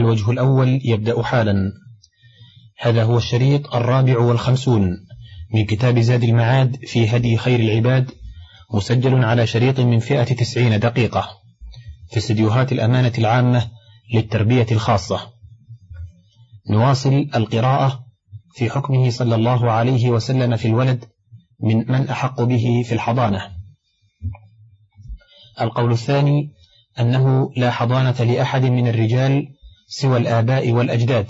الوجه الأول يبدأ حالا. هذا هو الشريط الرابع والخمسون من كتاب زاد المعاد في هدي خير العباد مسجل على شريط من فئة تسعين دقيقة في استديوهات الأمانة العامة للتربية الخاصة. نواصل القراءة في حكمه صلى الله عليه وسلم في الولد من من أحق به في الحضانة. القول الثاني أنه لا حضانة لأحد من الرجال سوى الآباء والأجداد.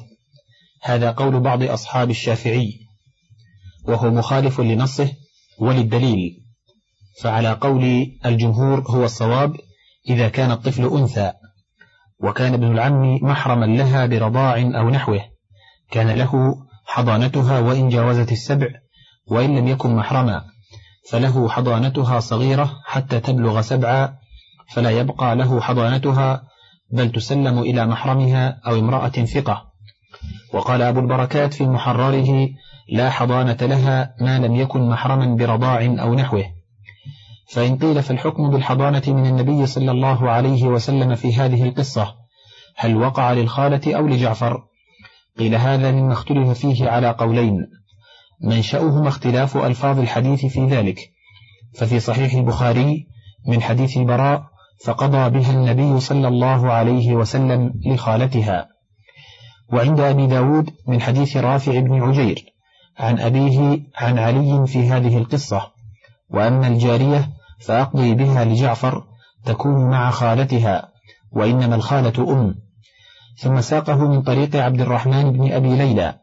هذا قول بعض أصحاب الشافعي وهو مخالف لنصه وللدليل. فعلى قول الجمهور هو الصواب إذا كان الطفل أنثى وكان ابن العم محرما لها برضاع أو نحوه. كان له حضانتها وإن جاوزت السبع وإن لم يكن محرما فله حضانتها صغيرة حتى تبلغ سبعا فلا يبقى له حضانتها بل تسلم إلى محرمها أو امرأة ثقة. وقال أبو البركات في محرره لا حضانة لها ما لم يكن محرما برضاع أو نحوه. فإن قيل فالحكم بالحضانة من النبي صلى الله عليه وسلم في هذه القصة هل وقع للخالة أو لجعفر؟ قيل هذا مما اختلف فيه على قولين منشأهما اختلاف ألفاظ الحديث في ذلك. ففي صحيح البخاري من حديث البراء فقضى بها النبي صلى الله عليه وسلم لخالتها. وعند أبي داود من حديث رافع بن عجير عن أبيه عن علي في هذه القصة وأما الجارية فأقضي بها لجعفر تكون مع خالتها وإنما الخالة أم. ثم ساقه من طريق عبد الرحمن بن أبي ليلى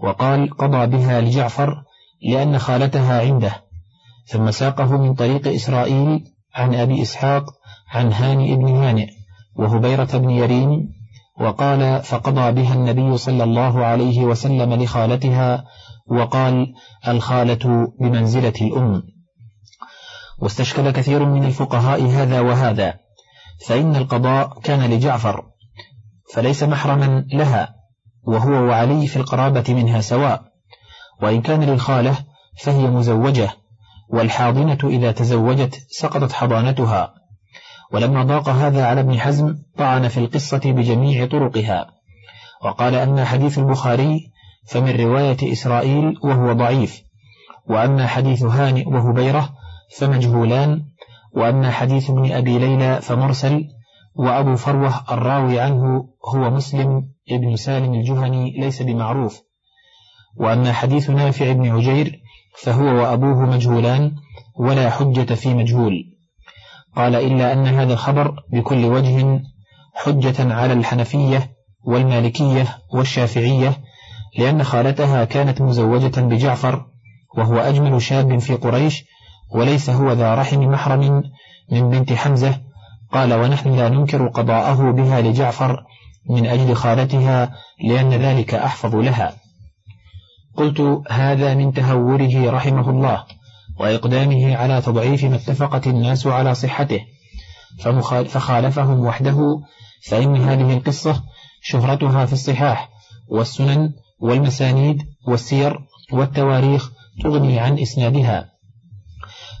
وقال قضى بها لجعفر لأن خالتها عنده. ثم ساقه من طريق إسرائيل عن أبي إسحاق عن هانئ بن هانئ وهبيرة بن يرين وقال فقضى بها النبي صلى الله عليه وسلم لخالتها وقال الخالة بمنزلة الأم واستشكل كثير من الفقهاء هذا وهذا فإن القضاء كان لجعفر فليس محرما لها وهو وعلي في القرابة منها سواء وإن كان للخالة فهي مزوجة والحاضنة إذا تزوجت سقطت حضانتها. ولما ضاق هذا على ابن حزم طعن في القصة بجميع طرقها. وقال أما حديث البخاري فمن رواية إسرائيل وهو ضعيف وأما حديث هانئ وهبيرة فمجهولان وأما حديث ابن أبي ليلى فمرسل وأبو فروة الراوي عنه هو مسلم ابن سالم الجهني ليس بمعروف. وأما حديث نافع بن عجير فهو وأبوه مجهولان ولا حجة في مجهول. قال إلا أن هذا الخبر بكل وجه حجة على الحنفية والمالكية والشافعية لأن خالتها كانت مزوجة بجعفر وهو أجمل شاب في قريش وليس هو ذا رحم محرم من بنت حمزة. قال ونحن لا ننكر قضاءه بها لجعفر من أجل خالتها لأن ذلك أحفظ لها. قلت هذا من تهوره رحمه الله. وإقدامه على تضعيف ما اتفقت الناس على صحته فخالفهم وحده فإن هذه القصة شهرتها في الصحاح والسنن والمسانيد والسير والتواريخ تغني عن إسنادها.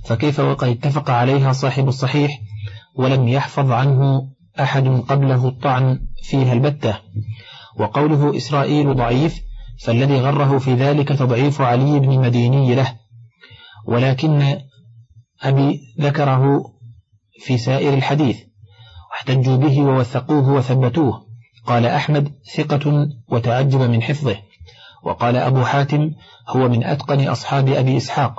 فكيف وقد اتفق عليها صاحب الصحيح ولم يحفظ عنه أحد قبله الطعن فيها البتة؟ وقوله إسرائيل ضعيف فالذي غره في ذلك تضعيف علي بن المديني له ولكن أبي ذكره في سائر الحديث. واحتجوا به ووثقوه وثبتوه. قال أحمد ثقة وتعجب من حفظه. وقال أبو حاتم هو من أتقن أصحاب أبي إسحاق.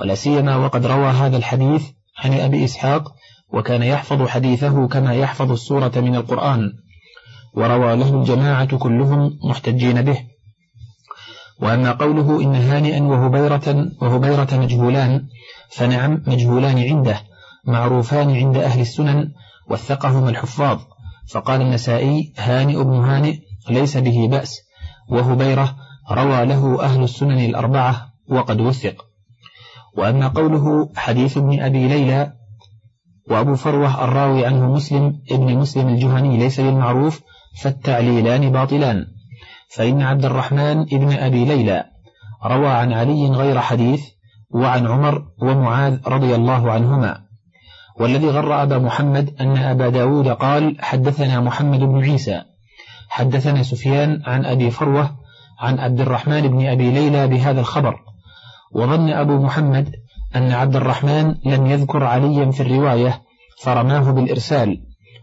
ولا سيما وقد روى هذا الحديث عن أبي إسحاق وكان يحفظ حديثه كما يحفظ السورة من القرآن. وروى له الجماعة كلهم محتجين به. وأما قوله إن هانئا وهبيرة, وهبيرة مجهولان فنعم مجهولان عنده معروفان عند أهل السنن وثقهما الحفاظ. فقال النسائي هانئ بن هانئ ليس به بأس وهبيرة روى له أهل السنن الأربعة وقد وثق. وأما قوله حديث ابن أبي ليلى وأبو فروة الراوي عنه مسلم ابن مسلم الجهني ليس بالمعروف فالتعليلان باطلان. فإن عبد الرحمن ابن أبي ليلى روى عن علي غير حديث وعن عمر ومعاذ رضي الله عنهما والذي غر أبا محمد أن أبا داود قال حدثنا محمد بن عيسى حدثنا سفيان عن أبي فروة عن عبد الرحمن بن أبي ليلى بهذا الخبر وظن أبو محمد أن عبد الرحمن لم يذكر عليا في الرواية فرماه بالإرسال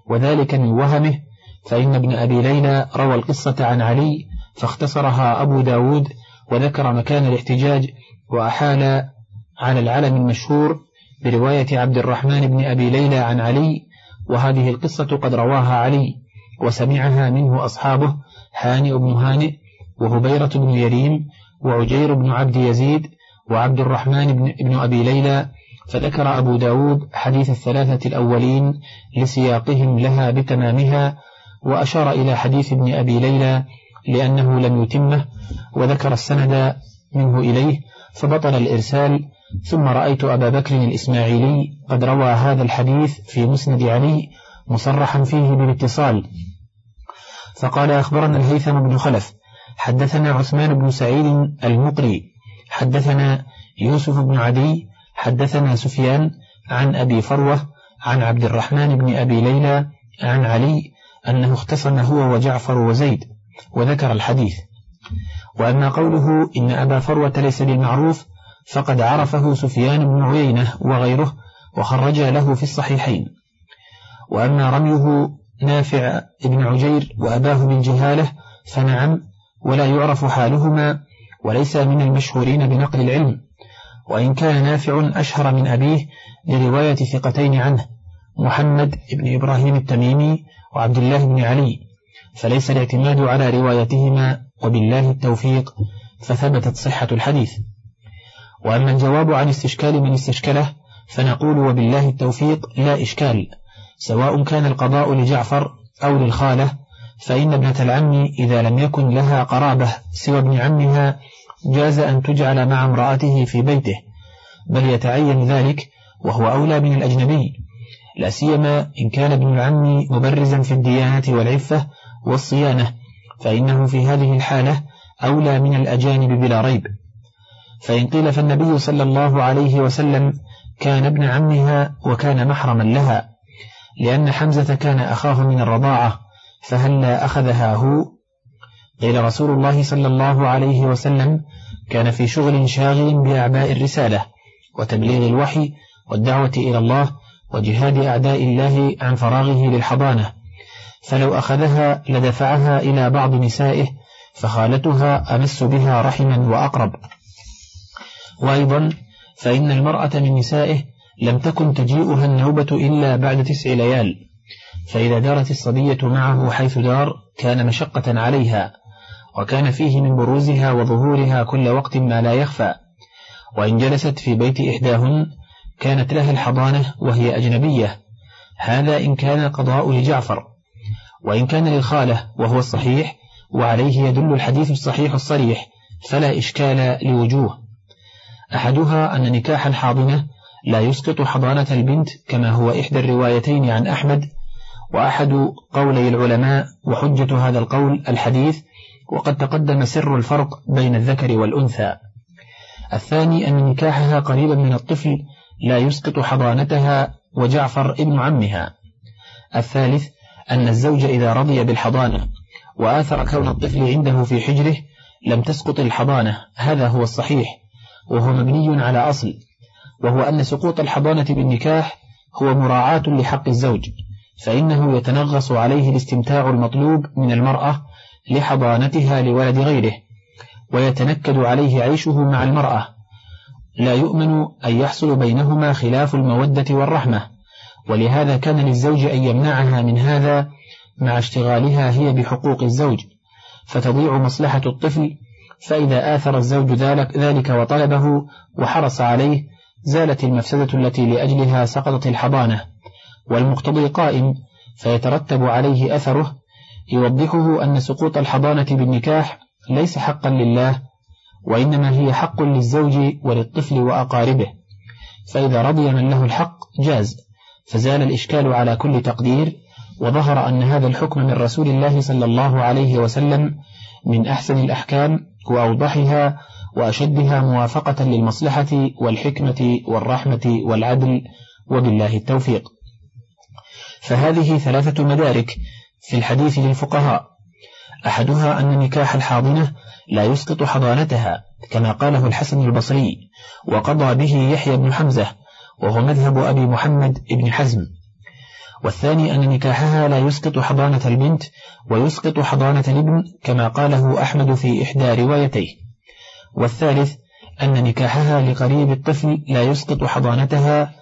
وذلك من وهمه فإن ابن أبي ليلى روى القصة عن علي فاختصرها أبو داود وذكر مكان الاحتجاج وأحال على العلم المشهور برواية عبد الرحمن بن أبي ليلى عن علي وهذه القصة قد رواها علي وسمعها منه أصحابه هانئ بن هانئ وهبيرة بن يريم وعجير بن عبد يزيد وعبد الرحمن بن, بن أبي ليلى فذكر أبو داود حديث الثلاثة الأولين لسياقهم لها بتمامها وأشار إلى حديث ابن أبي ليلى لأنه لم يتمه وذكر السند منه إليه فبطل الإرسال. ثم رأيت أبا بكر الإسماعيلي قد روى هذا الحديث في مسند علي مصرحا فيه بالاتصال. فقال أخبرنا الهيثم بن خلف. حدثنا عثمان بن سعيد المقري. حدثنا يوسف بن عدي. حدثنا سفيان عن أبي فروة عن عبد الرحمن بن أبي ليلى عن علي أنه اختصم هو وجعفر وزيد. وذكر الحديث. وأما قوله إن أبا فروة ليس بالمعروف فقد عرفه سفيان بن عيينة وغيره وخرج له في الصحيحين. وأما رميه نافع بن عجير وأباه من جهاله فنعم ولا يعرف حالهما وليس من المشهورين بنقل العلم. وإن كان نافع أشهر من أبيه لرواية ثقتين عنه محمد بن إبراهيم التميمي وعبد الله بن علي. فليس الاعتماد على روايتهما وبالله التوفيق فثبتت صحة الحديث. وأما الجواب عن استشكال من استشكله فنقول وبالله التوفيق لا إشكال سواء كان القضاء لجعفر أو للخالة فإن ابنة العم إذا لم يكن لها قرابة سوى ابن عمها جاز أن تجعل مع امرأته في بيته بل يتعين ذلك وهو أولى من الأجنبي. لا سيما إن كان ابن العم مبرزا في الديانة والعفة والصيانة فإنه في هذه الحالة أولى من الأجانب بلا ريب. فإن قيل فالنبي صلى الله عليه وسلم كان ابن عمها وكان محرما لها لأن حمزة كان أخاه من الرضاعة فهلا أخذها هو؟ قيل رسول الله صلى الله عليه وسلم كان في شغل شاغل بأعباء الرسالة وتبليغ الوحي والدعوة إلى الله وجهاد أعداء الله عن فراغه للحضانة. فلو أخذها لدفعها إلى بعض نسائه فخالتها أمس بها رحما وأقرب. وأيضا فإن المرأة من نسائه لم تكن تجيئها النوبة إلا بعد تسع ليال فإذا دارت الصبية معه حيث دار كان مشقة عليها وكان فيه من بروزها وظهورها كل وقت ما لا يخفى. وإن جلست في بيت إحداهن كانت لها الحضانة وهي أجنبية هذا إن كان القضاء لجعفر. وإن كان للخالة وهو الصحيح وعليه يدل الحديث الصحيح الصريح فلا إشكال لوجوه. أحدها أن نكاح الحاضنة لا يسقط حضانة البنت كما هو إحدى الروايتين عن أحمد وأحد قولي العلماء وحجة هذا القول الحديث وقد تقدم سر الفرق بين الذكر والأنثى. الثاني أن نكاحها قريبا من الطفل لا يسقط حضانتها وجعفر ابن عمها. الثالث أن الزوج إذا رضي بالحضانة وآثر كون الطفل عنده في حجره لم تسقط الحضانة هذا هو الصحيح وهو مبني على أصل وهو أن سقوط الحضانة بالنكاح هو مراعاة لحق الزوج فإنه يتنغص عليه الاستمتاع المطلوب من المرأة لحضانتها لولد غيره ويتنكد عليه عيشه مع المرأة. لا يؤمن أن يحصل بينهما خلاف المودة والرحمة. ولهذا كان للزوج أن يمنعها من هذا مع اشتغالها هي بحقوق الزوج فتضيع مصلحة الطفل فإذا آثر الزوج ذلك, ذلك وطلبه وحرص عليه زالت المفسدة التي لأجلها سقطت الحضانة والمقتضي قائم فيترتب عليه أثره يوضحه أن سقوط الحضانة بالنكاح ليس حقا لله وإنما هي حق للزوج وللطفل وأقاربه فإذا رضي من له الحق جاز. فزال الإشكال على كل تقدير وظهر أن هذا الحكم من رسول الله صلى الله عليه وسلم من أحسن الأحكام وأوضحها وأشدها موافقة للمصلحة والحكمة والرحمة والعدل وبالله التوفيق. فهذه ثلاثة مدارك في الحديث للفقهاء. أحدها أن نكاح الحاضنة لا يسقط حضانتها كما قاله الحسن البصري وقضى به يحيى بن حمزة وهو مذهب أبي محمد بن حزم. والثاني أن نكاحها لا يسقط حضانة البنت ويسقط حضانة الابن كما قاله أحمد في إحدى روايتيه. والثالث أن نكاحها لقريب الطفل لا يسقط حضانتها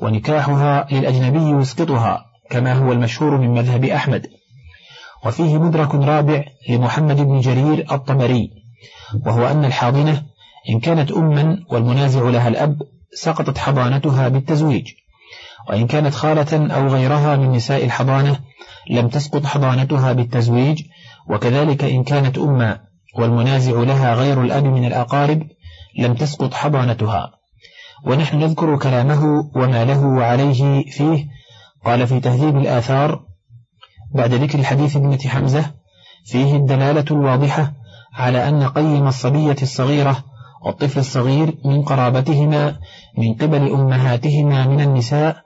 ونكاحها للأجنبي يسقطها كما هو المشهور من مذهب أحمد. وفيه مدرك رابع لمحمد بن جرير الطبري وهو أن الحاضنة إن كانت أما والمنازع لها الأب سقطت حضانتها بالتزويج. وإن كانت خالة أو غيرها من نساء الحضانة لم تسقط حضانتها بالتزويج وكذلك إن كانت أما والمنازع لها غير الأب من الأقارب لم تسقط حضانتها. ونحن نذكر كلامه وما له وعليه فيه. قال في تهذيب الآثار بعد ذكر الحديث ابنة حمزة فيه الدلالة الواضحة على أن قيم الصبية الصغيرة والطفل الصغير من قرابتهما من قبل أمهاتهما من النساء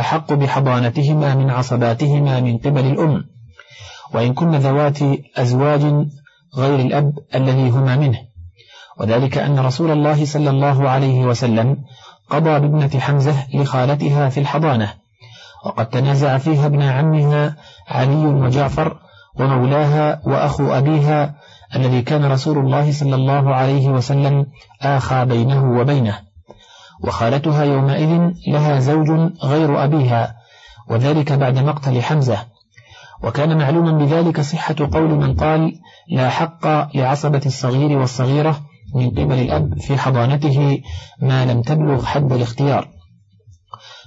أحق بحضانتهما من عصباتهما من قبل الأم. وإن كن ذوات أزواج غير الأب الذي هما منه. وذلك أن رسول الله صلى الله عليه وسلم قضى بابنة حمزة لخالتها في الحضانة. وقد تنازع فيها ابن عمها علي وجعفر ومولاها وأخو أبيها الذي كان رسول الله صلى الله عليه وسلم آخى بينه وبينه. وخالتها يومئذ لها زوج غير أبيها وذلك بعد مقتل حمزة. وكان معلوما بذلك صحة قول من قال لا حق لعصبة الصغير والصغيرة من قبل الأب في حضانته ما لم تبلغ حد الاختيار.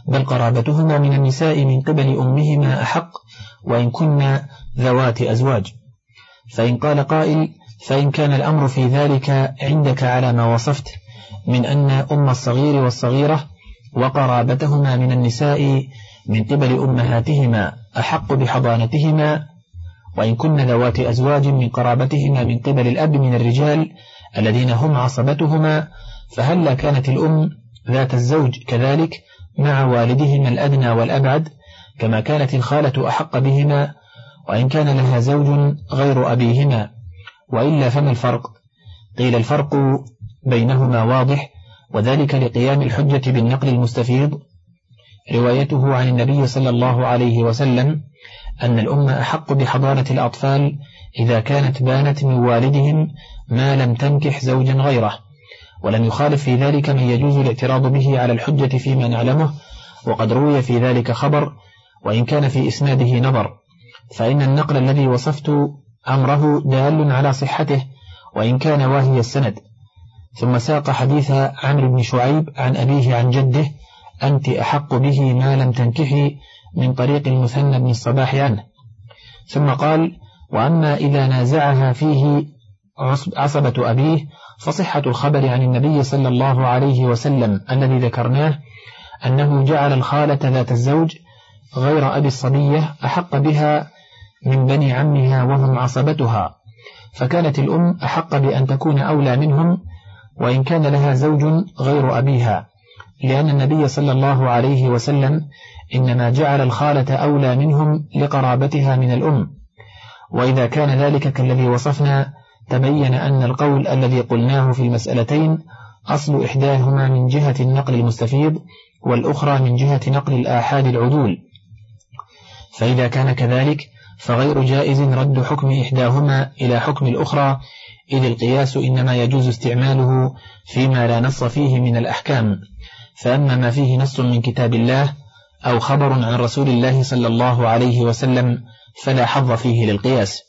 بل قرابتهما من النساء من قبل أمهما أحق وإن كنا ذوات أزواج. فإن قال قائل فإن كان الأمر في ذلك عندك على ما وصفت من أن أم الصغير والصغيرة وقرابتهما من النساء من قبل أمهاتهما أحق بحضانتهما وإن كن ذوات أزواج من قرابتهما من قبل الأب من الرجال الذين هم عصبتهما فهلا كانت الأم ذات الزوج كذلك مع والدهما الأدنى والأبعد كما كانت الخالة أحق بهما وإن كان لها زوج غير أبيهما وإلا فما الفرق؟ قيل الفرق بينهما واضح وذلك لقيام الحجة بالنقل المستفيض. روايته عن النبي صلى الله عليه وسلم أن الأم أحق بحضانة الأطفال إذا كانت بانت من والدهم ما لم تنكح زوجا غيره ولم يخالف في ذلك من يجوز الاعتراض به على الحجة فيما نعلمه وقد روي في ذلك خبر وإن كان في إسناده نظر. فإن النقل الذي وصفت أمره دال على صحته وإن كان واهي السند. ثم ساق حديث عمرو بن شعيب عن أبيه عن جده أنت أحق به ما لم تنكحي من طريق المثنى بن الصباح عنه. ثم قال وأما إذا نازعها فيه عصبة أبيه فصحة الخبر عن النبي صلى الله عليه وسلم الذي ذكرناه أنه جعل الخالة ذات الزوج غير أبي الصبية أحق بها من بني عمها وهم عصبتها. فكانت الأم أحق بأن تكون أولى منهم وإن كان لها زوج غير أبيها لأن النبي صلى الله عليه وسلم إنما جعل الخالة أولى منهم لقرابتها من الأم. وإذا كان ذلك كالذي وصفنا تبين أن القول الذي قلناه في المسألتين أصل إحداهما من جهة النقل المستفيض والأخرى من جهة نقل الآحاد العدول. فإذا كان كذلك فغير جائز رد حكم إحداهما إلى حكم الأخرى. إذ القياس إنما يجوز استعماله فيما لا نص فيه من الأحكام. فأما ما فيه نص من كتاب الله أو خبر عن رسول الله صلى الله عليه وسلم فلا حظ فيه للقياس.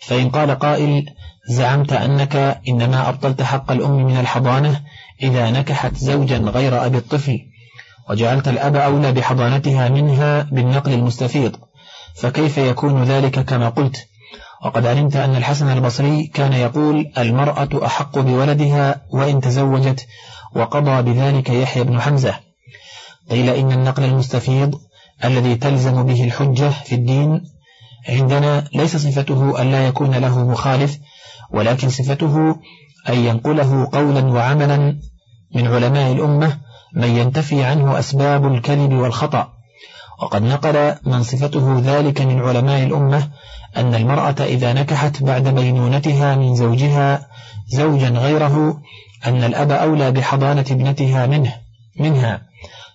فإن قال قائل زعمت أنك إنما أبطلت حق الأم من الحضانة إذا نكحت زوجا غير أبي الطفل وجعلت الأب أولى بحضانتها منها بالنقل المستفيض. فكيف يكون ذلك كما قلت؟ وقد علمت أن الحسن البصري كان يقول المرأة أحق بولدها وإن تزوجت وقضى بذلك يحيى بن حمزة. قيل إن النقل المستفيض الذي تلزم به الحجة في الدين عندنا ليس صفته أن لا يكون له مخالف ولكن صفته أن ينقله قولا وعملا من علماء الأمة من ينتفي عنه أسباب الكذب والخطأ. وقد نقل من صفته ذلك من علماء الأمة أن المرأة إذا نكحت بعد بينونتها من زوجها زوجا غيره أن الأب أولى بحضانة ابنتها منه منها.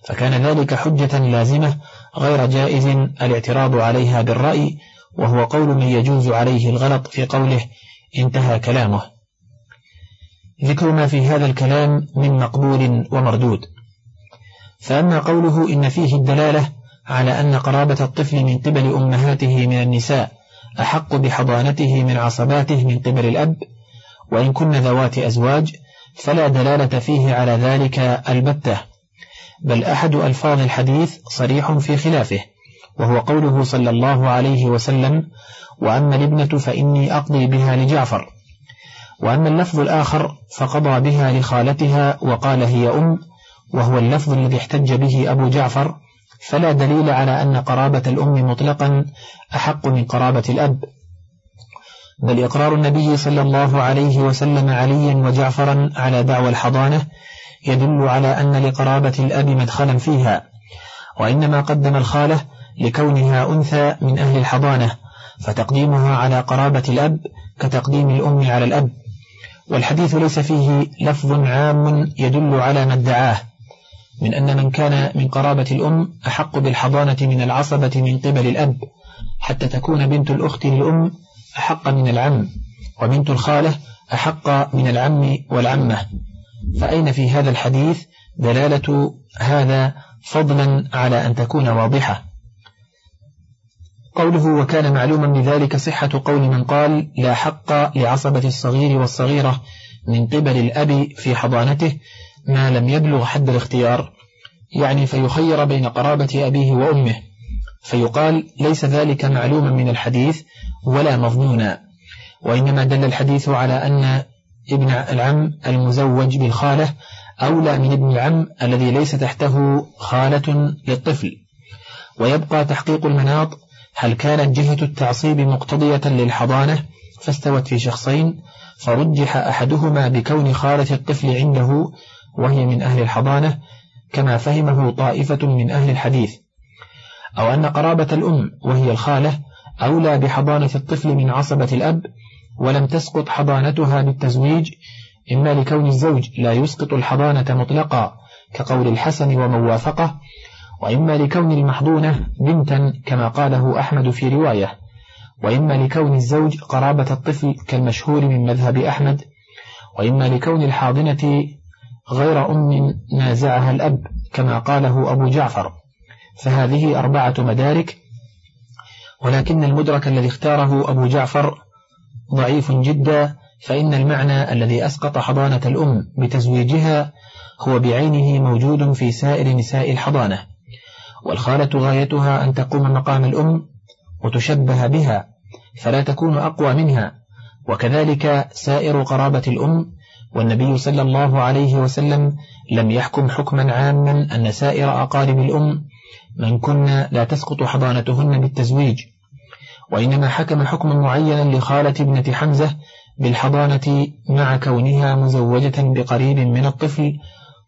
فكان ذلك حجة لازمة غير جائز الاعتراض عليها بالرأي وهو قول من يجوز عليه الغلط في قوله انتهى كلامه. ذكر ما في هذا الكلام من مقبول ومردود. فأما قوله إن فيه الدلالة على أن قرابة الطفل من قبل أمهاته من النساء أحق بحضانته من عصباته من قبل الأب وإن كن ذوات أزواج فلا دلالة فيه على ذلك البتة بل أحد ألفاظ الحديث صريح في خلافه وهو قوله صلى الله عليه وسلم وأما الابنة فإني أقضي بها لجعفر وأما اللفظ الآخر فقضى بها لخالتها وقال هي أم وهو اللفظ الذي احتج به أبو جعفر فلا دليل على أن قرابة الأم مطلقا أحق من قرابة الأب. بل إقرار النبي صلى الله عليه وسلم عليا وجعفرا على دعوى الحضانة يدل على أن لقرابة الأب مدخلا فيها وإنما قدم الخالة لكونها أنثى من أهل الحضانة فتقديمها على قرابة الأب كتقديم الأم على الأب. والحديث ليس فيه لفظ عام يدل على ما ادعاه. من أن من كان من قرابة الأم أحق بالحضانة من العصبة من قبل الأب حتى تكون بنت الأخت للأم أحق من العم وبنت الخالة أحق من العم والعمة. فأين في هذا الحديث دلالة هذا فضلا على أن تكون واضحة؟ قوله وكان معلوما بذلك صحة قول من قال لا حق لعصبة الصغير والصغيرة من قبل الأب في حضانته ما لم يبلغ حد الاختيار يعني فيخير بين قرابة أبيه وأمه فيقال ليس ذلك معلوما من الحديث ولا مظنونا وإنما دل الحديث على أن ابن العم المزوج بالخالة أولى من ابن العم الذي ليس تحته خالة للطفل. ويبقى تحقيق المناط هل كانت جهة التعصيب مقتضية للحضانة فاستوت في شخصين فرجح أحدهما بكون خالة الطفل عنده وهي من أهل الحضانة كما فهمه طائفة من أهل الحديث. أو أن قرابة الأم وهي الخالة أولى بحضانة الطفل من عصبة الأب ولم تسقط حضانتها بالتزويج إما لكون الزوج لا يسقط الحضانة مطلقا كقول الحسن وموافقة وإما لكون المحضونة بنتا كما قاله أحمد في رواية وإما لكون الزوج قرابة الطفل كالمشهور من مذهب أحمد وإما لكون الحاضنة غير أم نازعها الأب كما قاله أبو جعفر. فهذه أربعة مدارك ولكن المدرك الذي اختاره أبو جعفر ضعيف جدا فإن المعنى الذي أسقط حضانة الأم بتزويجها هو بعينه موجود في سائر نساء الحضانة. والخالة غايتها أن تقوم مقام الأم وتشبه بها فلا تكون أقوى منها. وكذلك سائر قرابة الأم والنبي صلى الله عليه وسلم لم يحكم حكما عاما أن سائر أقارب الأم من كنا لا تسقط حضانتهن بالتزويج وإنما حكم حكما معينا لخالة ابنة حمزة بالحضانة مع كونها مزوجة بقريب من الطفل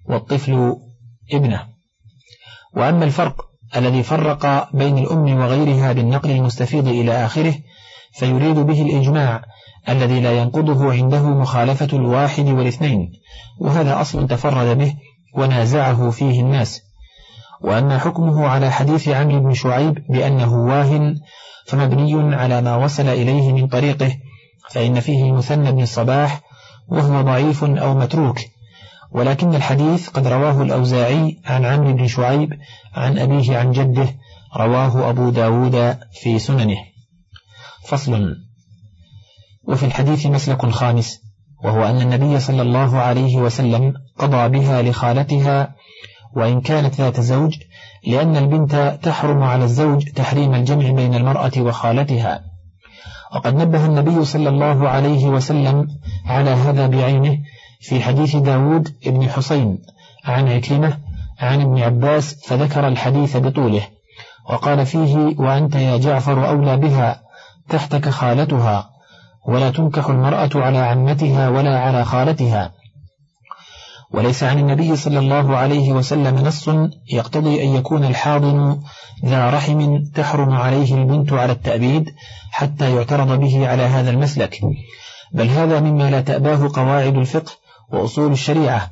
والطفل ابنه. وأما الفرق الذي فرق بين الأم وغيرها بالنقل المستفيض إلى آخره فيريد به الإجماع الذي لا ينقضه عنده مخالفة الواحد والاثنين وهذا أصل تفرد به ونازعه فيه الناس. وأما حكمه على حديث عمرو بن شعيب بأنه واهن فمبني على ما وصل إليه من طريقه فإن فيه المثنى بن الصباح وهو ضعيف أو متروك. ولكن الحديث قد رواه الأوزاعي عن عمرو بن شعيب عن أبيه عن جده رواه أبو داود في سننه. فصل. وفي الحديث مسلك خامس وهو أن النبي صلى الله عليه وسلم قضى بها لخالتها وإن كانت ذات زوج لأن البنت تحرم على الزوج تحريم الجمع بين المرأة وخالتها. وقد نبه النبي صلى الله عليه وسلم على هذا بعينه في حديث داود بن حسين عن عكرمة عن ابن عباس فذكر الحديث بطوله وقال فيه وأنت يا جعفر أولى بها تحتك خالتها. ولا تنكح المرأة على عمتها ولا على خالتها. وليس عن النبي صلى الله عليه وسلم نص يقتضي أن يكون الحاضن ذا رحم تحرم عليه البنت على التأبيد حتى يعترض به على هذا المسلك. بل هذا مما لا تأباه قواعد الفقه وأصول الشريعة.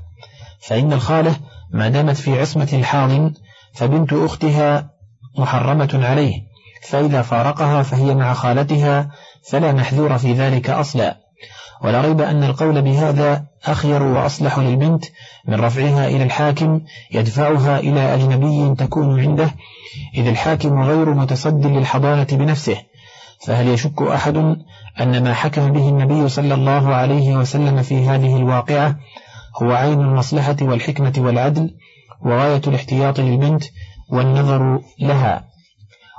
فإن الخالة ما دامت في عصمة الحاضن فبنت أختها محرمة عليه فإذا فارقها فهي مع خالتها فلا محذور في ذلك أصلا. ولا ريب أن القول بهذا أخير وأصلح للبنت من رفعها إلى الحاكم يدفعها إلى أجنبي تكون عنده إذ الحاكم غير متصد للحضانة بنفسه. فهل يشك أحد أن ما حكم به النبي صلى الله عليه وسلم في هذه الواقعة هو عين المصلحة والحكمة والعدل وغاية الاحتياط للبنت والنظر لها؟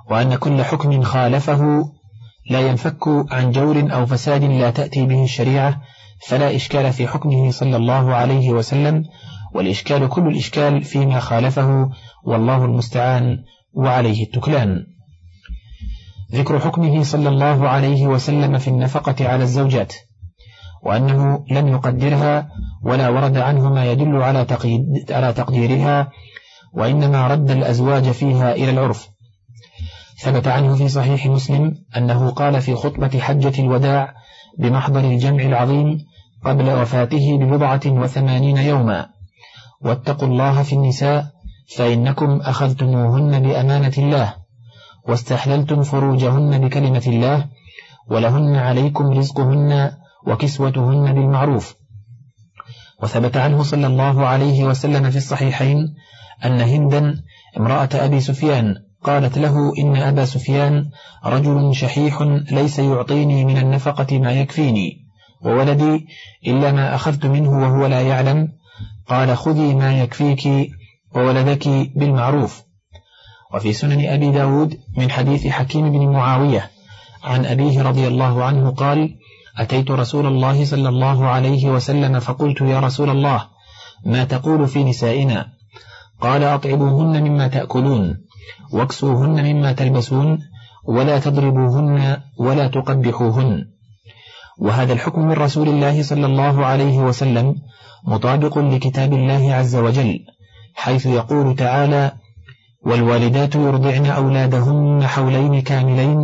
وأن كل حكم خالفه لا ينفك عن جور أو فساد لا تأتي به الشريعة فلا إشكال في حكمه صلى الله عليه وسلم والإشكال كل الإشكال فيما خالفه والله المستعان وعليه التكلان. ذكر حكمه صلى الله عليه وسلم في النفقة على الزوجات وأنه لم يقدرها ولا ورد عنه ما يدل على, على تقديرها وإنما رد الأزواج فيها إلى العرف. ثبت عنه في صحيح مسلم أنه قال في خطبة حجة الوداع بمحضر الجمع العظيم قبل وفاته ببضعة وثمانين يوما. واتقوا الله في النساء فإنكم أخذتموهن بأمانة الله واستحللتم فروجهن بكلمة الله ولهن عليكم رزقهن وكسوتهن بالمعروف. وثبت عنه صلى الله عليه وسلم في الصحيحين أن هندا امرأة أبي سفيان قالت له إن أبا سفيان رجل شحيح ليس يعطيني من النفقة ما يكفيني. وولدي إلا ما أخذت منه وهو لا يعلم. قال خذي ما يكفيك وولدك بالمعروف. وفي سنن أبي داود من حديث حكيم بن معاوية عن أبيه رضي الله عنه قال أتيت رسول الله صلى الله عليه وسلم فقلت يا رسول الله ما تقول في نسائنا؟ قال أطعبوهن مما تأكلون. واكسوهن مما تلبسون ولا تضربوهن ولا تقبحوهن. وهذا الحكم من رسول الله صلى الله عليه وسلم مطابق لكتاب الله عز وجل حيث يقول تعالى والوالدات يرضعن أولادهن حولين كاملين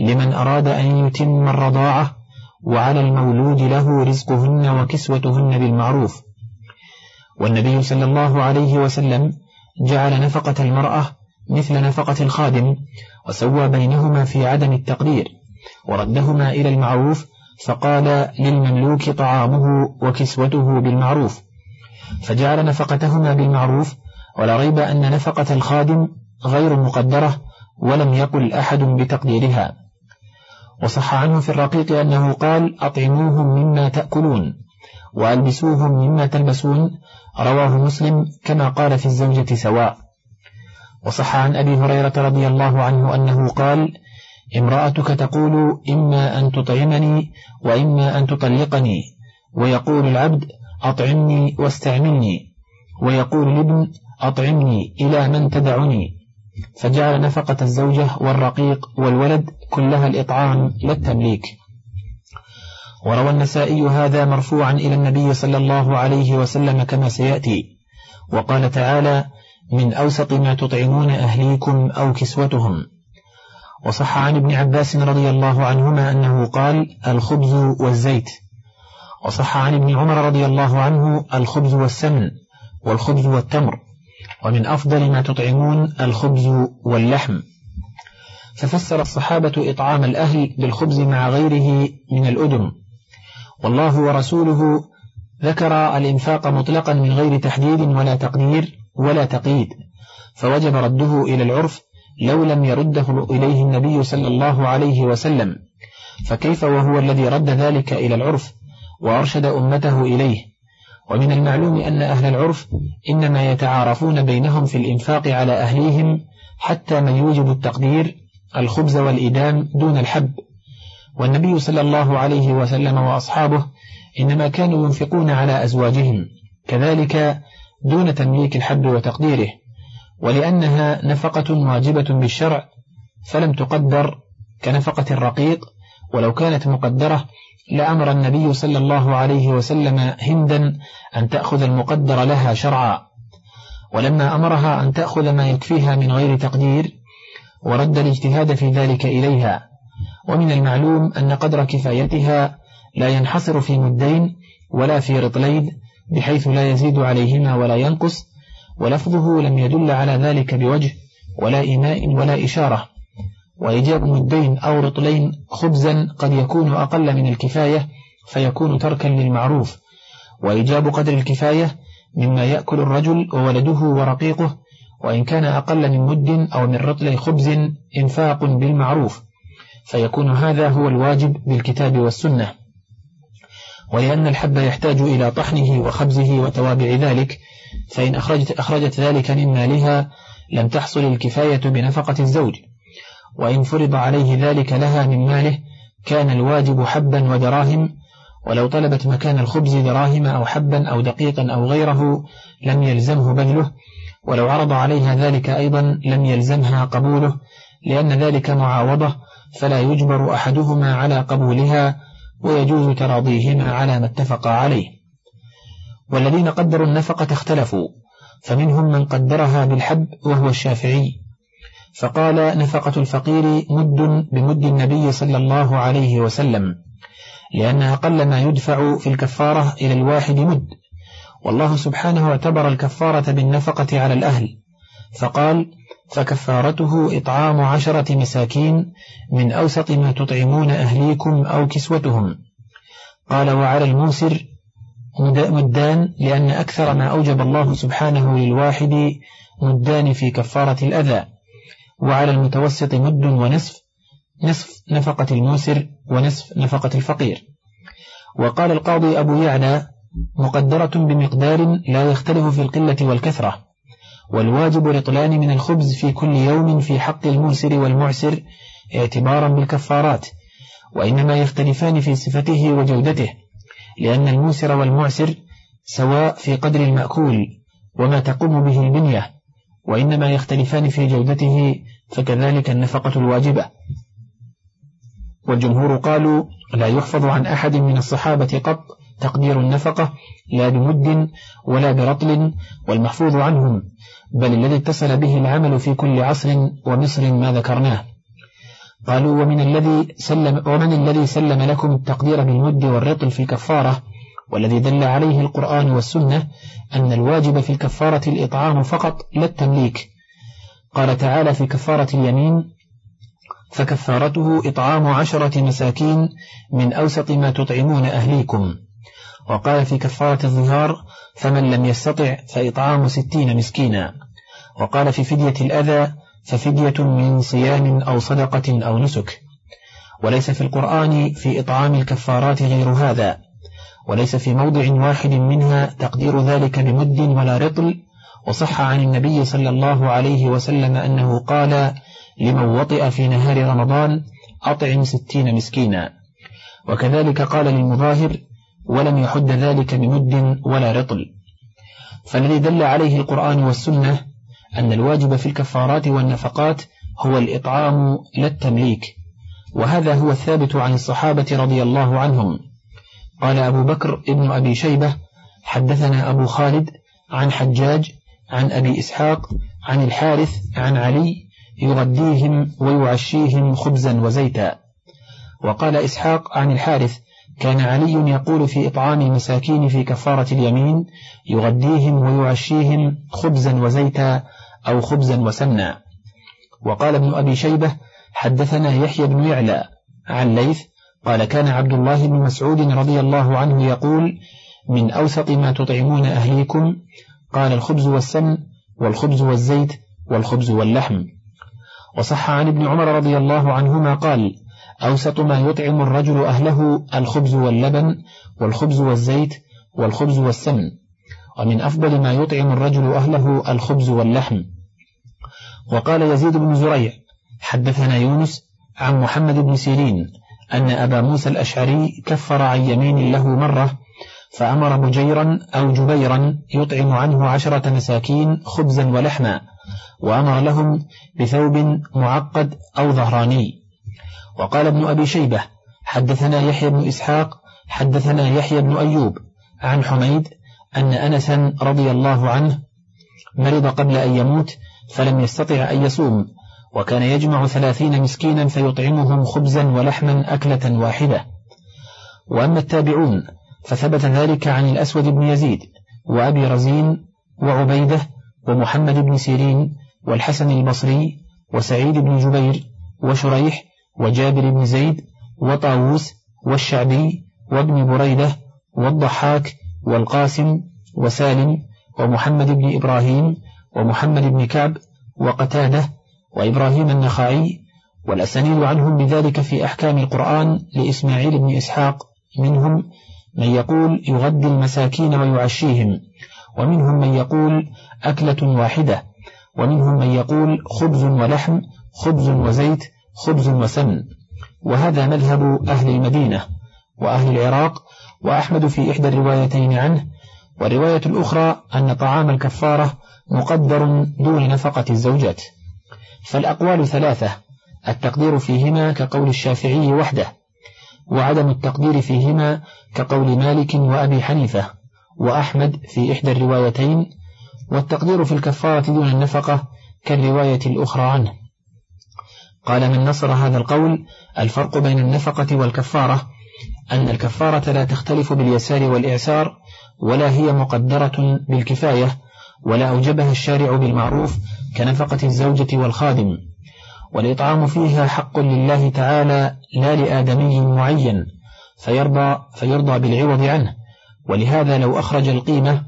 لمن أراد أن يتم الرضاعة وعلى المولود له رزقهن وكسوتهن بالمعروف. والنبي صلى الله عليه وسلم جعل نفقة المرأة مثل نفقة الخادم وسوى بينهما في عدم التقدير وردهما إلى المعروف فقال للمملوك طعامه وكسوته بالمعروف. فجعل نفقتهما بالمعروف ولا ريب أن نفقة الخادم غير مقدرة ولم يقل أحد بتقديرها. وصح عنه في الرقيق أنه قال أطعموهم مما تأكلون وألبسوهم مما تلبسون رواه مسلم كما قال في الزوجة سواء. وصح عن أبي هريرة رضي الله عنه أنه قال امرأتك تقول إما أن تطعمني وإما أن تطلقني. ويقول العبد أطعمني واستعملني. ويقول الابن أطعمني إلى من تدعني. فجعل نفقة الزوجة والرقيق والولد كلها الإطعام لا التمليك وروى النسائي هذا مرفوعا إلى النبي صلى الله عليه وسلم كما سيأتي. وقال تعالى من أوسط ما تطعمون أهليكم أو كسوتهم. وصح عن ابن عباس رضي الله عنهما أنه قال الخبز والزيت. وصح عن ابن عمر رضي الله عنه الخبز والسمن والخبز والتمر. ومن أفضل ما تطعمون الخبز واللحم. ففسر الصحابة إطعام الأهل بالخبز مع غيره من الأدم. والله ورسوله ذكر الإنفاق مطلقا من غير تحديد ولا تقدير. ولا تقييد. فوجب رده إلى العرف لو لم يرده إليه النبي صلى الله عليه وسلم. فكيف وهو الذي رد ذلك إلى العرف وأرشد أمته إليه؟ ومن المعلوم أن أهل العرف إنما يتعارفون بينهم في الإنفاق على أهليهم حتى من يوجب التقدير الخبز والإدام دون الحب. والنبي صلى الله عليه وسلم وأصحابه إنما كانوا ينفقون على أزواجهم. كذلك دون تمليك الحب وتقديره ولأنها نفقة واجبة بالشرع فلم تقدر كنفقة الرقيق ولو كانت مقدرة لأمر النبي صلى الله عليه وسلم هندا أن تأخذ المقدر لها شرعا. ولما أمرها أن تأخذ ما يكفيها من غير تقدير ورد الاجتهاد في ذلك إليها. ومن المعلوم أن قدر كفايتها لا ينحصر في مدين ولا في رطلين بحيث لا يزيد عليهما ولا ينقص ولفظه لم يدل على ذلك بوجه ولا إيماء ولا إشارة. وإيجاب مدين أو رطلين خبزا قد يكون أقل من الكفاية فيكون تركا للمعروف. وإيجاب قدر الكفاية مما يأكل الرجل وولده ورقيقه وإن كان أقل من مد أو من رطل خبز إنفاق بالمعروف. فيكون هذا هو الواجب بالكتاب والسنة. ولأن الحب يحتاج إلى طحنه وخبزه وتوابع ذلك فإن أخرجت, أخرجت ذلك من مالها لم تحصل الكفاية بنفقة الزوج. وإن فرض عليه ذلك لها من ماله كان الواجب حبا ودراهم ولو طلبت مكان الخبز دراهم أو حبا أو دقيقا أو غيره لم يلزمه بذله ولو عرض عليها ذلك أيضا لم يلزمها قبوله لأن ذلك معاوضة فلا يجبر أحدهما على قبولها ويجوز تراضيهما على ما اتفقا عليه. والذين قدروا النفقة اختلفوا فمنهم من قدرها بالحب وهو الشافعي. فقال نفقة الفقير مد بمد النبي صلى الله عليه وسلم لأن أقل ما يدفع في الكفارة إلى الواحد مد. والله سبحانه اعتبر الكفارة بالنفقة على الأهل. فقال فكفارته إطعام عشرة مساكين من أوسط ما تطعمون أهليكم أو كسوتهم. قال وعلى الموسر مدان لأن أكثر ما أوجب الله سبحانه للواحد مدان في كفارة الأذى. وعلى المتوسط مد ونصف نصف نفقة الموسر ونصف نفقة الفقير. وقال القاضي أبو يعلى مقدرة بمقدار لا يختلف في القلة والكثرة. والواجب رطلان من الخبز في كل يوم في حق الموسر والمعسر اعتبارا بالكفارات وإنما يختلفان في صفته وجودته لأن الموسر والمعسر سواء في قدر المأكول وما تقوم به البنية وإنما يختلفان في جودته فكذلك النفقة الواجبة. والجمهور قالوا لا يحفظ عن أحد من الصحابة قط تقدير النفقة لا بمد ولا برطل والمحفوظ عنهم بل الذي اتصل به العمل في كل عصر ومصر ما ذكرناه. قالوا ومن الذي سلم ومن الذي سلم لكم التقدير بالمد والرطل في الكفارة؟ والذي دل عليه القرآن والسنة أن الواجب في الكفارة الإطعام فقط لا التمليك. قال تعالى في كفارة اليمين فكفارته إطعام عشرة مساكين من أوسط ما تطعمون أهليكم. وقال في كفارة الظهار فمن لم يستطع فإطعام ستين مسكينا. وقال في فدية الأذى ففدية من صيام أو صدقة أو نسك. وليس في القرآن في إطعام الكفارات غير هذا وليس في موضع واحد منها تقدير ذلك بمد ولا رطل وصح عن النبي صلى الله عليه وسلم أنه قال لمن وطئ في نهار رمضان أطعم ستين مسكينا. وكذلك قال للمظاهر ولم يحد ذلك بمد ولا رطل. فالذي دل عليه القرآن والسنة أن الواجب في الكفارات والنفقات هو الإطعام لا التمليك. وهذا هو الثابت عن الصحابة رضي الله عنهم. قال أبو بكر ابن أبي شيبة حدثنا أبو خالد عن حجاج عن أبي إسحاق عن الحارث عن علي يغديهم ويعشيهم خبزا وزيتا. وقال إسحاق عن الحارث كان علي يقول في إطعام المساكين في كفارة اليمين يغديهم ويعشيهم خبزا وزيتا أو خبزا وسمنا. وقال ابن أبي شيبة حدثنا يحيى بن يعلى عن ليث قال كان عبد الله بن مسعود رضي الله عنه يقول من أوسط ما تطعمون أهليكم قال الخبز والسمن والخبز والزيت والخبز واللحم. وصح عن ابن عمر رضي الله عنهما قال أوسط ما يطعم الرجل أهله الخبز واللبن والخبز والزيت والخبز والسمن ومن أفضل ما يطعم الرجل أهله الخبز واللحم. وقال يزيد بن زريع حدثنا يونس عن محمد بن سيرين أن أبا موسى الأشعري كفر عن يمين له مرة فأمر مجيرا أو جبيرا يطعم عنه عشرة مساكين خبزا ولحما وأمر لهم بثوب معقد أو ظهراني. وقال ابن أبي شيبة حدثنا يحيى بن إسحاق حدثنا يحيى بن أيوب عن حميد أن أنسا رضي الله عنه مرض قبل أن يموت فلم يستطع أن يصوم وكان يجمع ثلاثين مسكينا فيطعمهم خبزا ولحما أكلة واحدة. وأما التابعون فثبت ذلك عن الأسود بن يزيد وأبي رزين وعبيدة ومحمد بن سيرين والحسن البصري وسعيد بن جبير وشريح وجابر بن زيد وطاووس والشعبي وابن بريدة والضحاك والقاسم وسالم ومحمد بن إبراهيم ومحمد بن كعب وقتادة وإبراهيم النخعي والأسانيد عنهم بذلك في أحكام القرآن لإسماعيل بن إسحاق منهم من يقول يغدي المساكين ويعشيهم ومنهم من يقول أكلة واحدة ومنهم من يقول خبز ولحم خبز وزيت خبز وسمن وهذا مذهب أهل المدينة وأهل العراق وأحمد في إحدى الروايتين عنه. والرواية الأخرى أن طعام الكفارة مقدر دون نفقة الزوجات. فالأقوال ثلاثة التقدير فيهما كقول الشافعي وحده وعدم التقدير فيهما كقول مالك وأبي حنيفة وأحمد في إحدى الروايتين والتقدير في الكفارة دون النفقة كالرواية الأخرى عنه. قال من نصر هذا القول الفرق بين النفقة والكفارة أن الكفارة لا تختلف باليسار والإعسار ولا هي مقدرة بالكفاية ولا أوجبها الشارع بالمعروف كنفقة الزوجة والخادم. والإطعام فيها حق لله تعالى لا لآدمي معين فيرضى, فيرضى بالعوض عنه. ولهذا لو أخرج القيمة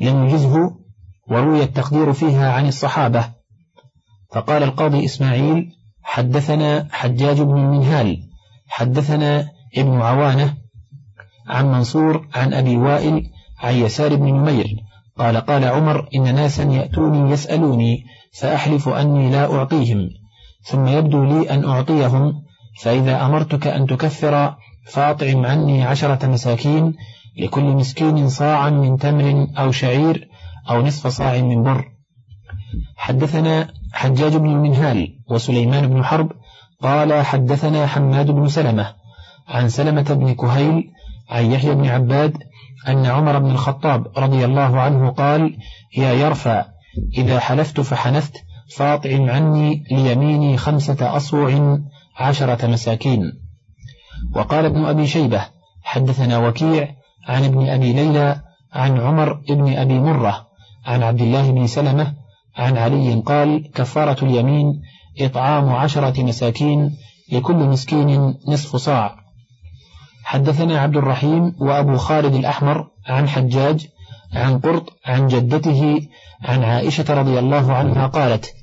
لم يجزه وروي التقدير فيها عن الصحابة. فقال القاضي إسماعيل حدثنا حجاج بن المنهال حدثنا ابن عوانة عن منصور عن أبي وائل عن يسار بن نمير قال قال عمر إن ناسا يأتوني يسألوني فأحلف أني لا أعطيهم ثم يبدو لي أن أعطيهم فإذا أمرتك أن تكفر فأطعم عني عشرة مساكين لكل مسكين صاعا من تمر أو شعير أو نصف صاع من بر. حدثنا حجاج بن المنهال وسليمان بن حرب قال حدثنا حماد بن سلمة عن سلمة بن كهيل عن يحيى بن عباد أن عمر بن الخطاب رضي الله عنه قال يا يرفع إذا حلفت فحنفت فاطعم عني ليميني خمسة أصوع عشرة مساكين. وقال ابن أبي شيبة حدثنا وكيع عن ابن أبي ليلى عن عمر بن أبي مرة عن عبد الله بن سلمة عن علي قال كفارة اليمين إطعام عشرة مساكين لكل مسكين نصف صاع. حدثنا عبد الرحيم وأبو خالد الأحمر عن حجاج عن قرط عن جدته عن عائشة رضي الله عنها قالت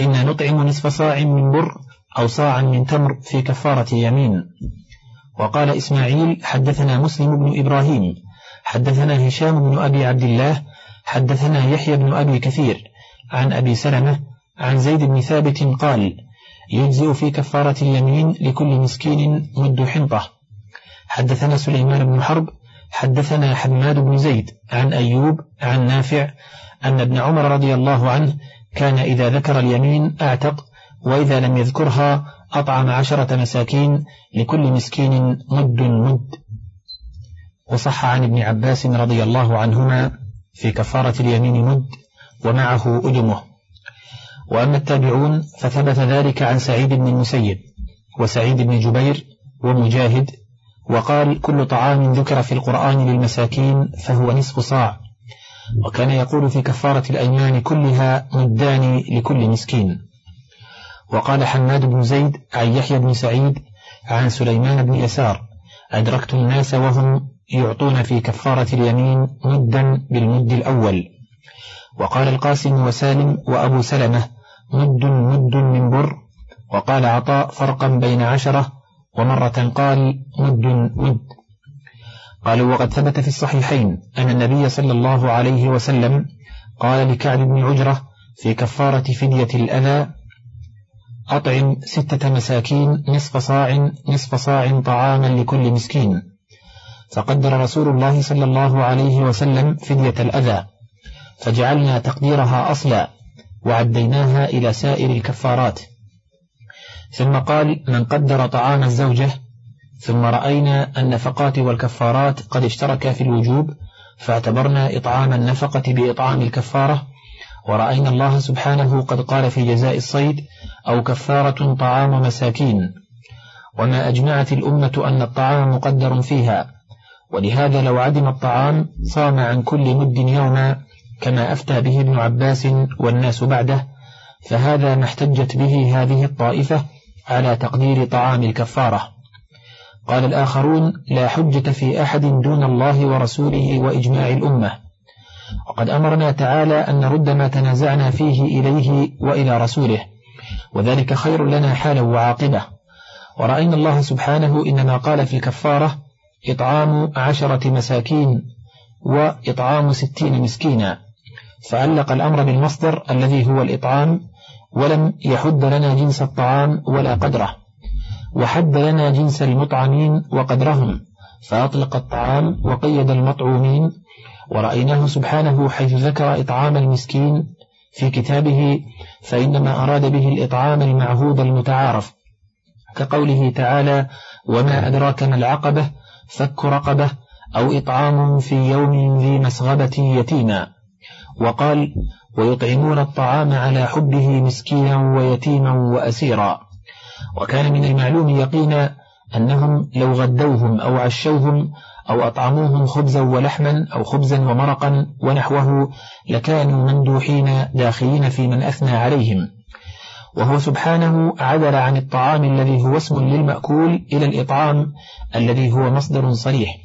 إن نطعم نصف صاع من بر أو صاعا من تمر في كفارة يمين. وقال إسماعيل حدثنا مسلم بن إبراهيم حدثنا هشام بن أبي عبد الله حدثنا يحيى بن أبي كثير عن أبي سلمة عن زيد بن ثابت قال يجزئ في كفارة اليمين لكل مسكين مد حنطة. حدثنا سليمان بن حرب حدثنا حماد بن زيد عن أيوب عن نافع أن ابن عمر رضي الله عنه كان إذا ذكر اليمين أعتق وإذا لم يذكرها أطعم عشرة مساكين لكل مسكين مد مد. وصح عن ابن عباس رضي الله عنهما في كفارة اليمين مد ومعه أدمه. وأما التابعون فثبت ذلك عن سعيد بن المسيب وسعيد بن جبير ومجاهد وقال كل طعام ذكر في القرآن للمساكين فهو نصف صاع. وكان يقول في كفارة الأيمان كلها مدان لكل مسكين. وقال حماد بن زيد عن يحيى بن سعيد عن سليمان بن يسار أدركت الناس وهم يعطون في كفارة اليمين مدا بالمد الأول. وقال القاسم وسالم وأبو سلمة مد مد من بر. وقال عطاء فرقا بين عشرة ومرة قال مد مد. قالوا وقد ثبت في الصحيحين أن النبي صلى الله عليه وسلم قال لكعب بن عجرة في كفارة فدية الأذى أطعم ستة مساكين نصف صاع نصف صاع طعاما لكل مسكين. فقدر رسول الله صلى الله عليه وسلم فدية الأذى فجعلنا تقديرها أصلا وعديناها إلى سائر الكفارات. ثم قال من قدر طعام الزوجة ثم رأينا النفقات والكفارات قد اشتركا في الوجوب فاعتبرنا إطعام النفقة بإطعام الكفارة ورأينا الله سبحانه قد قال في جزاء الصيد أو كفارة طعام مساكين وما أجمعت الأمة أن الطعام مقدر فيها ولهذا لو عدم الطعام صام عن كل مد يوما كما أفتى به ابن عباس والناس بعده فهذا ما احتجت به هذه الطائفة على تقدير طعام الكفارة. قال الآخرون لا حجة في أحد دون الله ورسوله وإجماع الأمة. وقد أمرنا تعالى أن نرد ما تنازعنا فيه إليه وإلى رسوله وذلك خير لنا حالا وعاقبة. ورأينا الله سبحانه إنما قال في الكفارة إطعام عشرة مساكين وإطعام ستين مسكينا. فعلق الأمر بالمصدر الذي هو الإطعام ولم يحد لنا جنس الطعام ولا قدره. وحد لنا جنس المطعمين وقدرهم. فأطلق الطعام وقيد المطعومين. ورأيناه سبحانه حيث ذكر إطعام المسكين في كتابه فإنما أراد به الإطعام المعهود المتعارف. كقوله تعالى وما أدراك ما العقبة؟ فك رقبة أو إطعام في يوم ذي مسغبة يتيما. وقال ويطعمون الطعام على حبه مسكينا ويتيما وأسيرا. وكان من المعلوم يقينا أنهم لو غدوهم أو عشوهم أو أطعموهم خبزا ولحما أو خبزا ومرقا ونحوه لكانوا مندوحين داخلين في من أثنى عليهم. وهو سبحانه عدل عن الطعام الذي هو اسم للمأكول إلى الإطعام الذي هو مصدر صريح.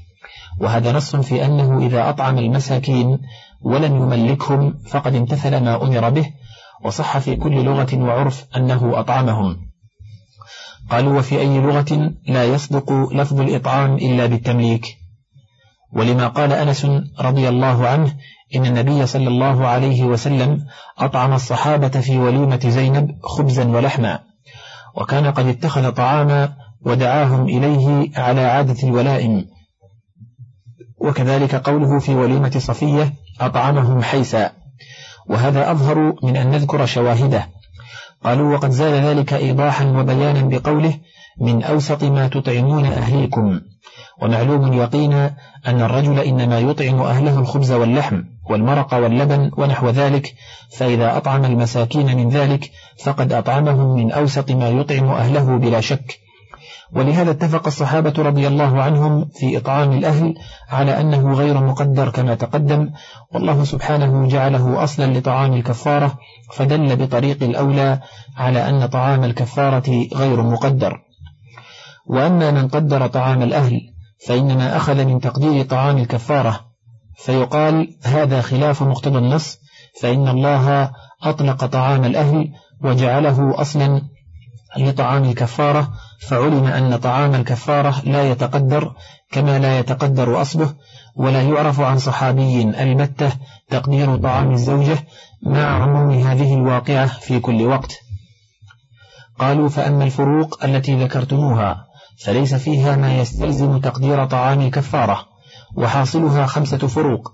وهذا نص في أنه إذا أطعم المساكين ولم يملكهم فقد امتثل ما أمر به وصح في كل لغة وعرف أنه أطعمهم. قالوا وفي أي لغة لا يصدق لفظ الإطعام إلا بالتمليك. ولما قال أنس رضي الله عنه إن النبي صلى الله عليه وسلم أطعم الصحابة في وليمة زينب خبزا ولحما وكان قد اتخذ طعاما ودعاهم إليه على عادة الولائم. وكذلك قوله في وليمة صفية أطعمهم حيسا وهذا أظهر من أن نذكر شواهده. قالوا وقد زاد ذلك إيضاحا وبيانا بقوله من أوسط ما تطعمون أهليكم ومعلوم يقينا أن الرجل إنما يطعم أهله الخبز واللحم والمرق واللبن ونحو ذلك فإذا أطعم المساكين من ذلك فقد أطعمهم من أوسط ما يطعم أهله بلا شك. ولهذا اتفق الصحابة رضي الله عنهم في إطعام الأهل على أنه غير مقدر كما تقدم والله سبحانه جعله أصلا لطعام الكفارة فدل بطريق الأولى على أن طعام الكفارة غير مقدر. وأما من قدر طعام الأهل فإنما أخذ من تقدير طعام الكفارة. فيقال هذا خلاف مقتضى النص فإن الله أطلق طعام الأهل وجعله أصلا لطعام الكفارة فعلم أن طعام الكفارة لا يتقدر كما لا يتقدر أصله ولا يعرف عن صحابي البتة تقدير طعام الزوجة مع عموم هذه الواقعة في كل وقت. قالوا فأما الفروق التي ذكرتموها فليس فيها ما يستلزم تقدير طعام الكفارة وحاصلها خمسة فروق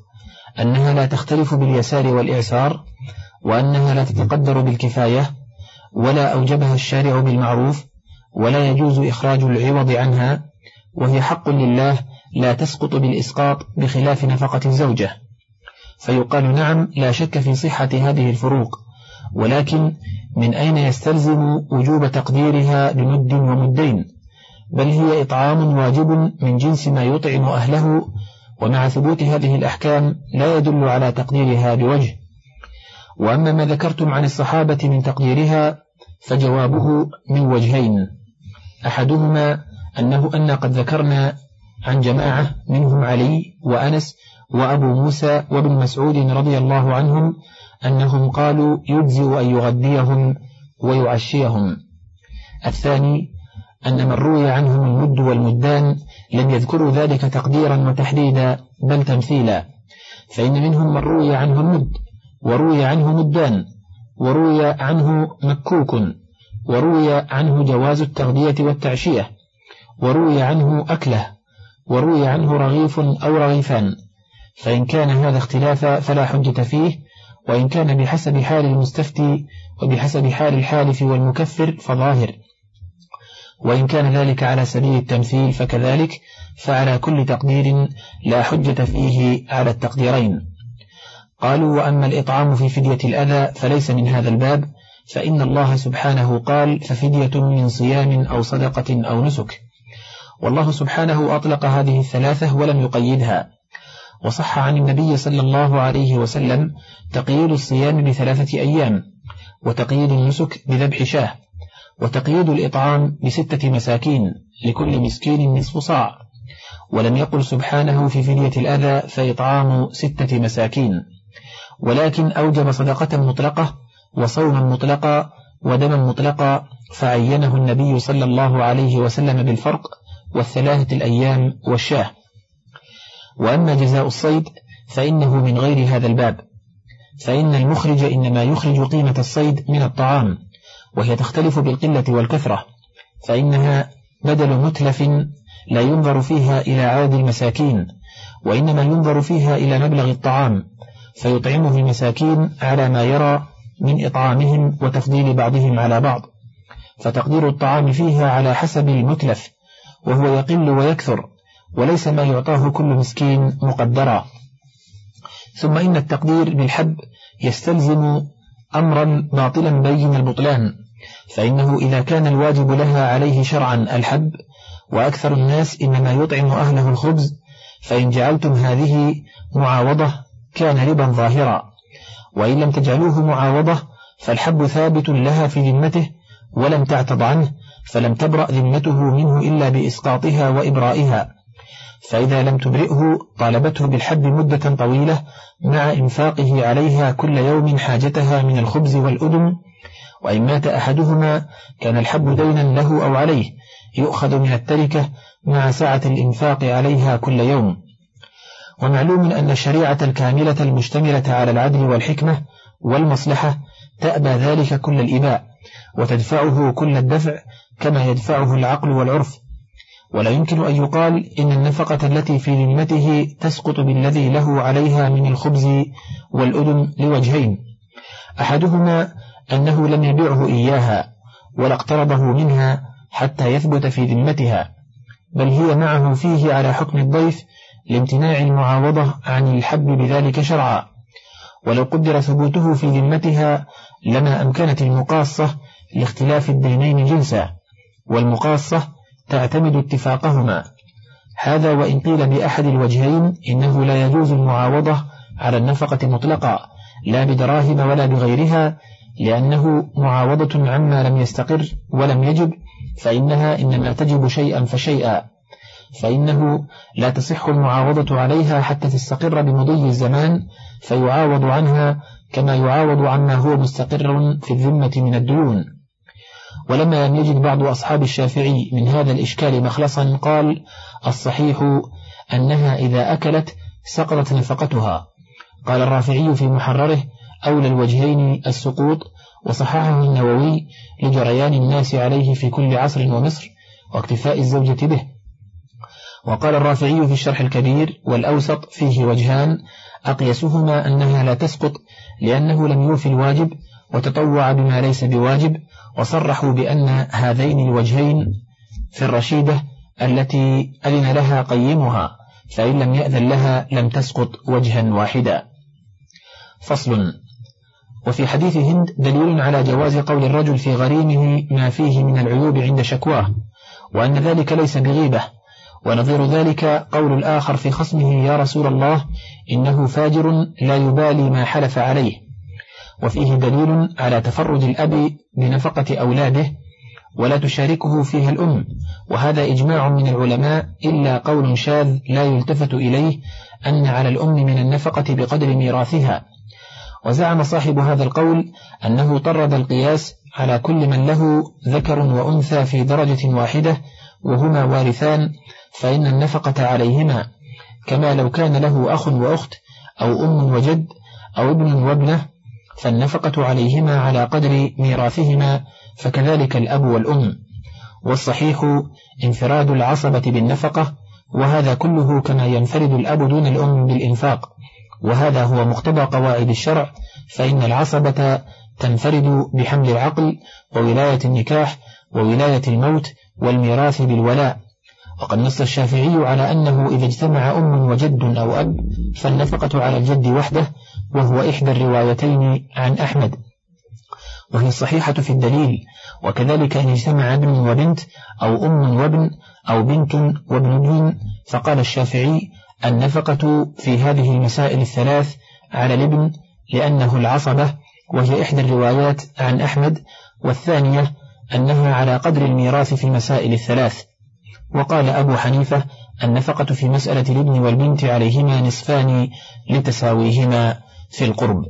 أنها لا تختلف باليسار والإعسار وأنها لا تتقدر بالكفاية ولا أوجبها الشارع بالمعروف ولا يجوز إخراج العوض عنها وهي حق لله لا تسقط بالإسقاط بخلاف نفقة الزوجة. فيقال نعم لا شك في صحة هذه الفروق ولكن من أين يستلزم وجوب تقديرها بمد ومدين؟ بل هي إطعام واجب من جنس ما يطعم أهله ومع ثبوت هذه الأحكام لا يدل على تقديرها بوجه. وأما ما ذكرتم عن الصحابة من تقديرها فجوابه من وجهين. أحدهما أنه أن قد ذكرنا عن جماعة منهم علي وأنس وأبو موسى وابن مسعود رضي الله عنهم أنهم قالوا يجزئ أن يغذيهم ويعشيهم. الثاني أن من روي عنهم المد والمدان لم يذكروا ذلك تقديرا وتحديدا بل تمثيلا. فإن منهم من روي عنه المد وروي عنه مدان وروي عنه مكوك وروي عنه جواز التغذية والتعشية وروي عنه أكله وروي عنه رغيف أو رغيفان. فإن كان هذا اختلافا فلا حجة فيه وإن كان بحسب حال المستفتي وبحسب حال الحالف والمكفر فظاهر. وإن كان ذلك على سبيل التمثيل فكذلك فعلى كل تقدير لا حجة فيه على التقديرين. قالوا وأما الإطعام في فدية الأذى فليس من هذا الباب فإن الله سبحانه قال ففدية من صيام أو صدقة أو نسك. والله سبحانه أطلق هذه الثلاثة ولم يقيدها. وصح عن النبي صلى الله عليه وسلم تقييد الصيام بثلاثة أيام وتقييد النسك بذبح شاه. وتقييد الإطعام بستة مساكين لكل مسكين نصف صاع. ولم يقل سبحانه في فدية الأذى فإطعام ستة مساكين. ولكن أوجب صدقة مطلقة وصوما مطلقا ودما مطلقا فعينه النبي صلى الله عليه وسلم بالفرق والثلاثة الأيام والشاه. وأما جزاء الصيد فإنه من غير هذا الباب. فإن المخرج إنما يخرج قيمة الصيد من الطعام. وهي تختلف بالقلة والكثرة فإنها بدل متلف لا ينظر فيها إلى عاد المساكين وإنما ينظر فيها إلى مبلغ الطعام فيطعمه المساكين على ما يرى من إطعامهم وتفضيل بعضهم على بعض فتقدير الطعام فيها على حسب المتلف وهو يقل ويكثر وليس ما يعطاه كل مسكين مقدرا. ثم إن التقدير بالحب يستلزم أمرا باطلا بين البطلان فإنه إذا كان الواجب لها عليه شرعا الحب وأكثر الناس إنما يطعم أهله الخبز فإن جعلتم هذه معاوضة كان ربا ظاهرا. وإن لم تجعلوه معاوضة فالحب ثابت لها في ذمته ولم تعتض عنه فلم تبرأ ذمته منه إلا بإسقاطها وإبرائها. فإذا لم تبرئه طالبته بالحب مدة طويلة مع إنفاقه عليها كل يوم حاجتها من الخبز والأدم وإن مات أحدهما كان الحب دينا له أو عليه يؤخذ من التركة مع سعة الإنفاق عليها كل يوم. ومعلوم أن الشريعة الكاملة المشتملة على العدل والحكمة والمصلحة تأبى ذلك كل الإباء وتدفعه كل الدفع كما يدفعه العقل والعرف. ولا يمكن أن يقال إن النفقة التي في ذمته تسقط بالذي له عليها من الخبز والأدم لوجهين. أحدهما أنه لم يبيعه إياها ولا اقترضه منها حتى يثبت في ذمتها بل هي معه فيه على حكم الضيف لامتناع المعاوضة عن الحب بذلك شرعا. ولو قدر ثبوته في ذمتها لما أمكنت المقاصة لاختلاف الدينين جنسا والمقاصة تعتمد اتفاقهما. هذا وإن قيل بأحد الوجهين إنه لا يجوز المعاوضة على النفقة مطلقا لا بدراهم ولا بغيرها لأنه معاوضة عما لم يستقر ولم يجب فإنها إنما تجب شيئا فشيئا. فإنه لا تصح المعاوضة عليها حتى تستقر بمضي الزمان فيعاوض عنها كما يعاوض عما هو مستقر في الذمة من الديون. ولما لم يجد بعض أصحاب الشافعي من هذا الإشكال مخلصا قال الصحيح أنها إذا أكلت سقطت نفقتها. قال الرافعي في محرره أولى الوجهين السقوط وصححه النووي لجريان الناس عليه في كل عصر ومصر واكتفاء الزوجة به. وقال الرافعي في الشرح الكبير والأوسط فيه وجهان أقيسهما أنها لا تسقط لأنه لم يوفي الواجب وتطوع بما ليس بواجب وصرحوا بأن هذين الوجهين في الرشيدة التي أذن لها قيمها فإن لم يأذن لها لم تسقط وجها واحدا. فصل. وفي حديث هند دليل على جواز قول الرجل في غريمه ما فيه من العيوب عند شكواه وأن ذلك ليس بغيبة. ونظير ذلك قول الآخر في خصمه يا رسول الله إنه فاجر لا يبالي ما حلف عليه. وفيه دليل على تفرج الأب بنفقة أولاده ولا تشاركه فيها الأم وهذا إجماع من العلماء إلا قول شاذ لا يلتفت إليه أن على الأم من النفقة بقدر ميراثها. وزعم صاحب هذا القول أنه طرد القياس على كل من له ذكر وأنثى في درجة واحدة وهما وارثان فإن النفقة عليهما كما لو كان له أخ وأخت أو أم وجد أو ابن وابنة فالنفقة عليهما على قدر ميراثهما فكذلك الأب والأم. والصحيح انفراد العصبة بالنفقة وهذا كله كما ينفرد الأب دون الأم بالإنفاق. وهذا هو مقتضى قواعد الشرع فإن العصبة تنفرد بحمل العقل وولاية النكاح وولاية الموت والميراث بالولاء. وقد نص الشافعي على أنه إذا اجتمع أم وجد أو أب فالنفقة على الجد وحده وهو إحدى الروايتين عن أحمد. وهي الصحيحة في الدليل وكذلك إن اجتمع ابن وبنت أو أم وابن أو بنت وابن ابن فقال الشافعي النفقة في هذه المسائل الثلاث على الابن لأنه العصبة وهي إحدى الروايات عن أحمد والثانية أنها على قدر الميراث في المسائل الثلاث. وقال أبو حنيفة النفقة في مسألة الابن والبنت عليهما نصفان لتساويهما في القرب.